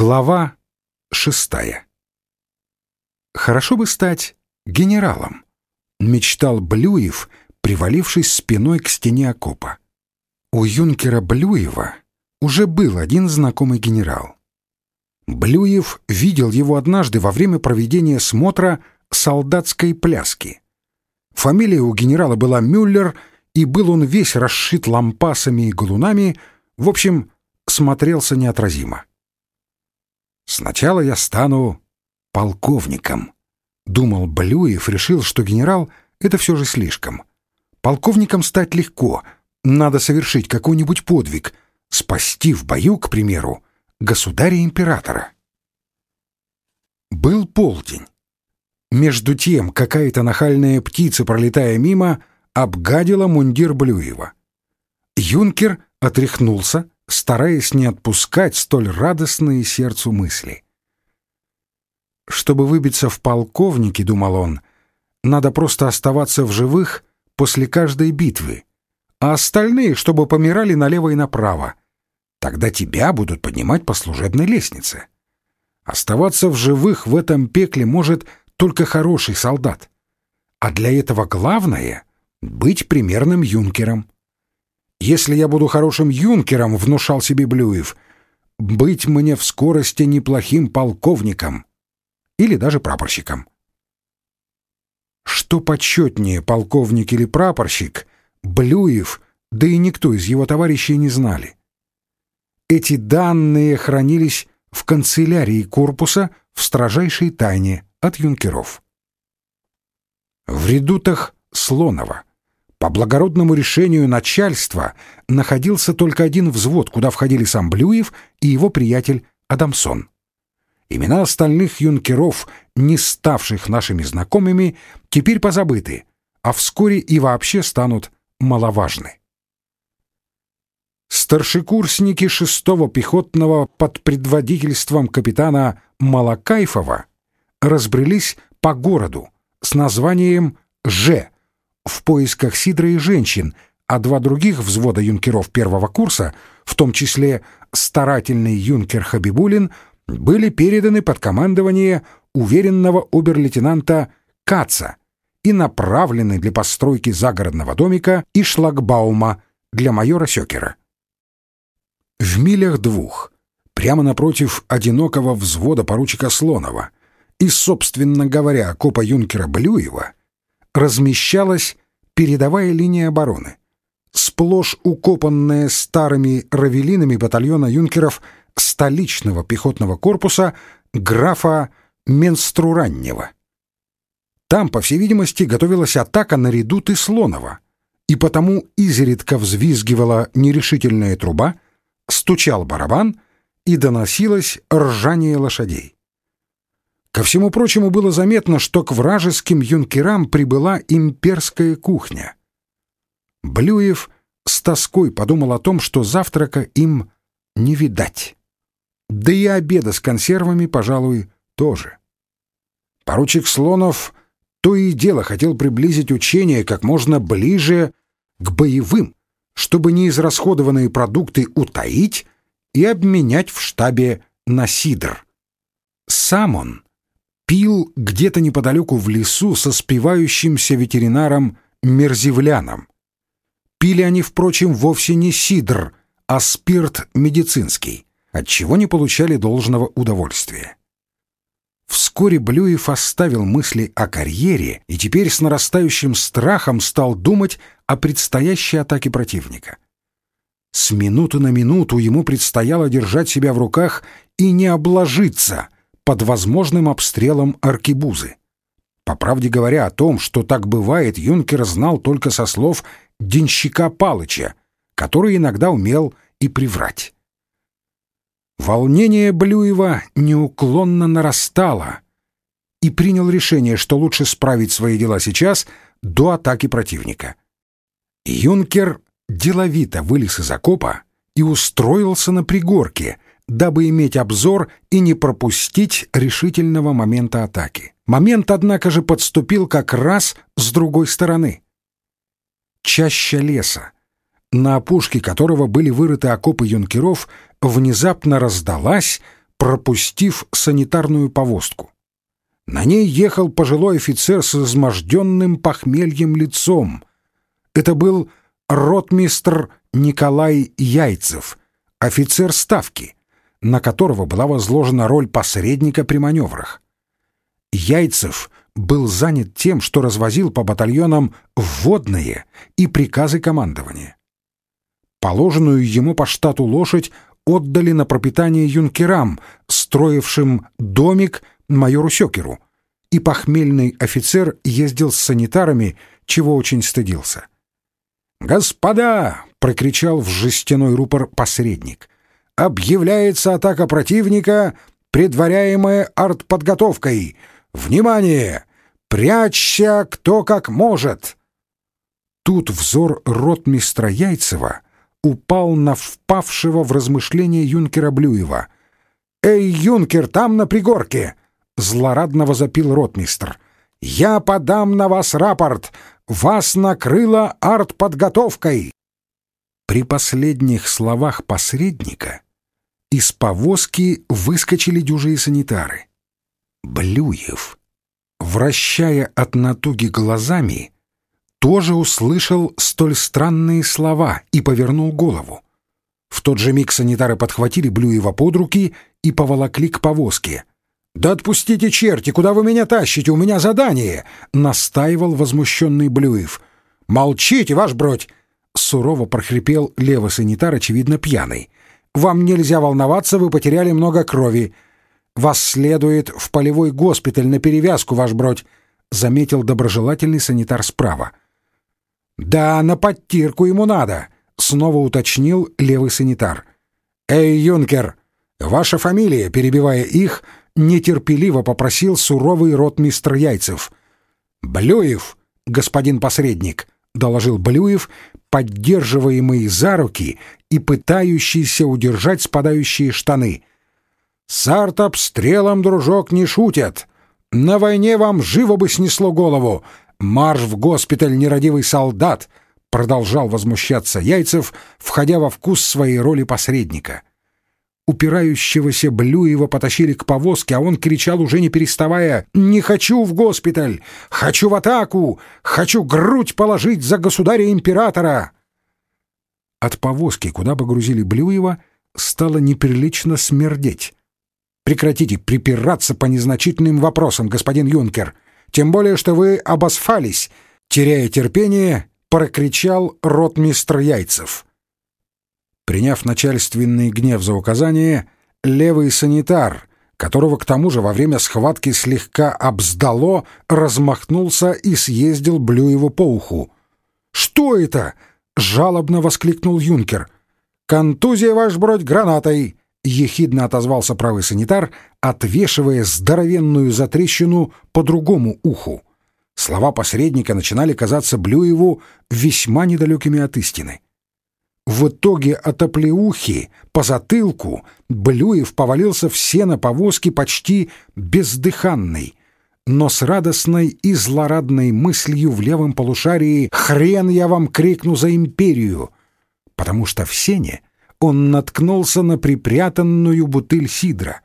Глава шестая. «Хорошо бы стать генералом», — мечтал Блюев, привалившись спиной к стене окопа. У юнкера Блюева уже был один знакомый генерал. Блюев видел его однажды во время проведения смотра солдатской пляски. Фамилия у генерала была Мюллер, и был он весь расшит лампасами и галунами, в общем, смотрелся неотразимо. «Сначала я стану полковником», — думал Блюев, решил, что генерал — это все же слишком. Полковником стать легко, надо совершить какой-нибудь подвиг, спасти в бою, к примеру, государя-императора. Был полдень. Между тем какая-то нахальная птица, пролетая мимо, обгадила мундир Блюева. Юнкер отряхнулся, стараясь не отпускать столь радостные сердцу мысли. Чтобы выбиться в полковники, думал он, надо просто оставаться в живых после каждой битвы, а остальные, чтобы помирали налево и направо. Тогда тебя будут поднимать по служебной лестнице. Оставаться в живых в этом пекле может только хороший солдат. А для этого главное — быть примерным юнкером. Если я буду хорошим юнкером, внушал себе Блюев, быть мне в скорости неплохим полковником или даже прапорщиком. Что почетнее, полковник или прапорщик, Блюев, да и никто из его товарищей не знали. Эти данные хранились в канцелярии корпуса в строжайшей тайне от юнкеров. В редутах Слонова по благородному решению начальства находился только один взвод, куда входили сам Блюев и его приятель Адамсон. Имена остальных юнкеров, не ставших нашими знакомыми, теперь позабыты, а вскоре и вообще станут маловажны. Старшекурсники шестого пехотного под предводительством капитана Малакайфова разбрелись по городу с названием «Ж», в поисках Сидра и женщин, а два других взвода юнкеров первого курса, в том числе старательный юнкер Хабибулин, были переданы под командование уверенного обер-лейтенанта Каца и направлены для постройки загородного домика и шлагбаума для майора Сёкера. В милях двух, прямо напротив одинокого взвода поручика Слонова и, собственно говоря, копа юнкера Блюева, размещалась передовая линия обороны, сплошь укопанная старыми равелинами батальона юнкеров столичного пехотного корпуса графа Менструраннего. Там, по всей видимости, готовилась атака на редуты Слонова, и потому изредка взвизгивала нерешительная труба, стучал барабан и доносилось ржание лошадей. Ко всему прочему было заметно, что к вражеским юнкерам прибыла имперская кухня. Блюев с тоской подумал о том, что завтрака им не видать. Да и обеда с консервами, пожалуй, тоже. Поручик Слонов то и дело хотел приблизить учение как можно ближе к боевым, чтобы неизрасходованные продукты утаить и обменять в штабе на сидр. Сам он пил где-то неподалеку в лесу со спивающимся ветеринаром Мерзивляном. Пили они, впрочем, вовсе не сидр, а спирт медицинский, от чего не получали должного удовольствия. Вскоре Блюев оставил мысли о карьере и теперь с нарастающим страхом стал думать о предстоящей атаке противника. С минуты на минуту ему предстояло держать себя в руках и не обложиться — под возможным обстрелом аркибузы. По правде говоря, о том, что так бывает, юнкер знал только со слов денщика Палыча, который иногда умел и приврать. Волнение Блюева неуклонно нарастало и принял решение, что лучше справить свои дела сейчас до атаки противника. Юнкер деловито вылез из окопа и устроился на пригорке — дабы иметь обзор и не пропустить решительного момента атаки. Момент, однако же, подступил как раз с другой стороны. Чаща леса, на опушке которого были вырыты окопы юнкеров, внезапно раздалась, пропустив санитарную повозку. На ней ехал пожилой офицер с изможденным похмельем лицом. Это был ротмистр Николай Яйцев, офицер ставки, на которого была возложена роль посредника при маневрах. Яйцев был занят тем, что развозил по батальонам вводные и приказы командования. Положенную ему по штату лошадь отдали на пропитание юнкерам, строившим домик майору Сёкеру, и похмельный офицер ездил с санитарами, чего очень стыдился. «Господа!» — прокричал в жестяной рупор посредник. «Объявляется атака противника, предваряемая артподготовкой. Внимание! Прячься кто как может!» Тут взор ротмистра Яйцева упал на впавшего в размышление юнкера Блюева. «Эй, юнкер, там на пригорке!» — злорадно возопил ротмистр. «Я подам на вас рапорт! Вас накрыло артподготовкой!» При последних словах посредника из повозки выскочили дюжие санитары. Блюев, вращая от натуги глазами, тоже услышал столь странные слова и повернул голову. В тот же миг санитары подхватили Блюева под руки и поволокли к повозке. «Да отпустите, черти! Куда вы меня тащите? У меня задание!» — настаивал возмущенный Блюев. «Молчите, ваш бродь!» — сурово прохрипел левый санитар, очевидно пьяный. «Вам нельзя волноваться, вы потеряли много крови. Вас следует в полевой госпиталь на перевязку, ваш бродь!» — заметил доброжелательный санитар справа. «Да, на подтирку ему надо», — снова уточнил левый санитар. «Эй, юнкер, ваша фамилия?» — перебивая их, нетерпеливо попросил суровый ротмистр Яйцев. «Блюев, господин посредник», — доложил Блюев, поддерживаемый за руки и пытающийся удержать спадающие штаны. «С артобстрелом, дружок, не шутят. На войне вам живо бы снесло голову, «Марш в госпиталь, нерадивый солдат!» — продолжал возмущаться Яйцев, входя во вкус своей роли посредника. Упирающегося Блюева потащили к повозке, а он кричал, уже не переставая, «Не хочу в госпиталь! Хочу в атаку! Хочу грудь положить за государя-императора!» От повозки, куда погрузили Блюева, стало неприлично смердеть. «Прекратите припираться по незначительным вопросам, господин юнкер!» Тем более, что вы обосфались, теряя терпение, прокричал ротмистр Яйцев. Приняв начальственный гнев за указание, левый санитар, которого к тому же во время схватки слегка обсдало, размахнулся и съездил Блюеву по уху. «Что это?» — жалобно воскликнул юнкер. «Контузия, ваш бродь, гранатой!» — ехидно отозвался правый санитар, отвешивая здоровенную затрещину по другому уху. Слова посредника начинали казаться Блюеву весьма недалекими от истины. В итоге от оплеухи по затылку Блюев повалился в сено повозки почти бездыханный, но с радостной и злорадной мыслью в левом полушарии «Хрен я вам крикну за империю!» потому что в сене он наткнулся на припрятанную бутыль сидра.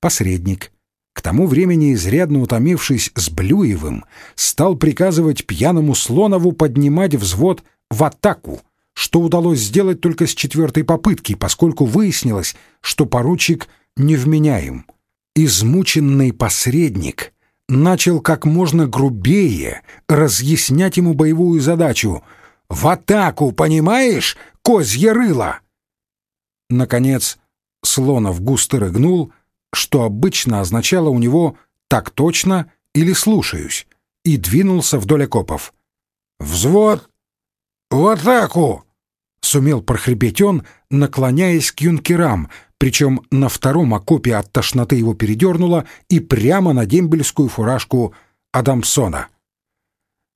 Посредник, к тому времени изрядно утомившись с Блюевым, стал приказывать пьяному Слонову поднимать взвод в атаку, что удалось сделать только с четвертой попытки, поскольку выяснилось, что поручик невменяем. Измученный посредник начал как можно грубее разъяснять ему боевую задачу. «В атаку, понимаешь? козье рыло!» Наконец, Слонов густо рыгнул, что обычно означало у него «так точно» или «слушаюсь», и двинулся вдоль окопов. «Взвод! В атаку!» — сумел прохрипеть он, наклоняясь к юнкерам, причем на втором окопе от тошноты его передернуло и прямо на дембельскую фуражку Адамсона.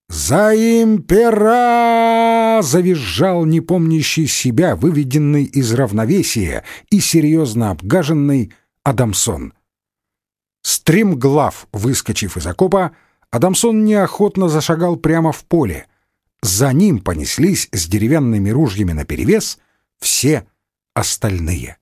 «За импера!» — завизжал непомнящий себя, выведенный из равновесия и серьезно обгаженный Адамсон. Стримглав, выскочив из окопа, Адамсон неохотно зашагал прямо в поле. За ним понеслись с деревянными ружьями наперевес все остальные.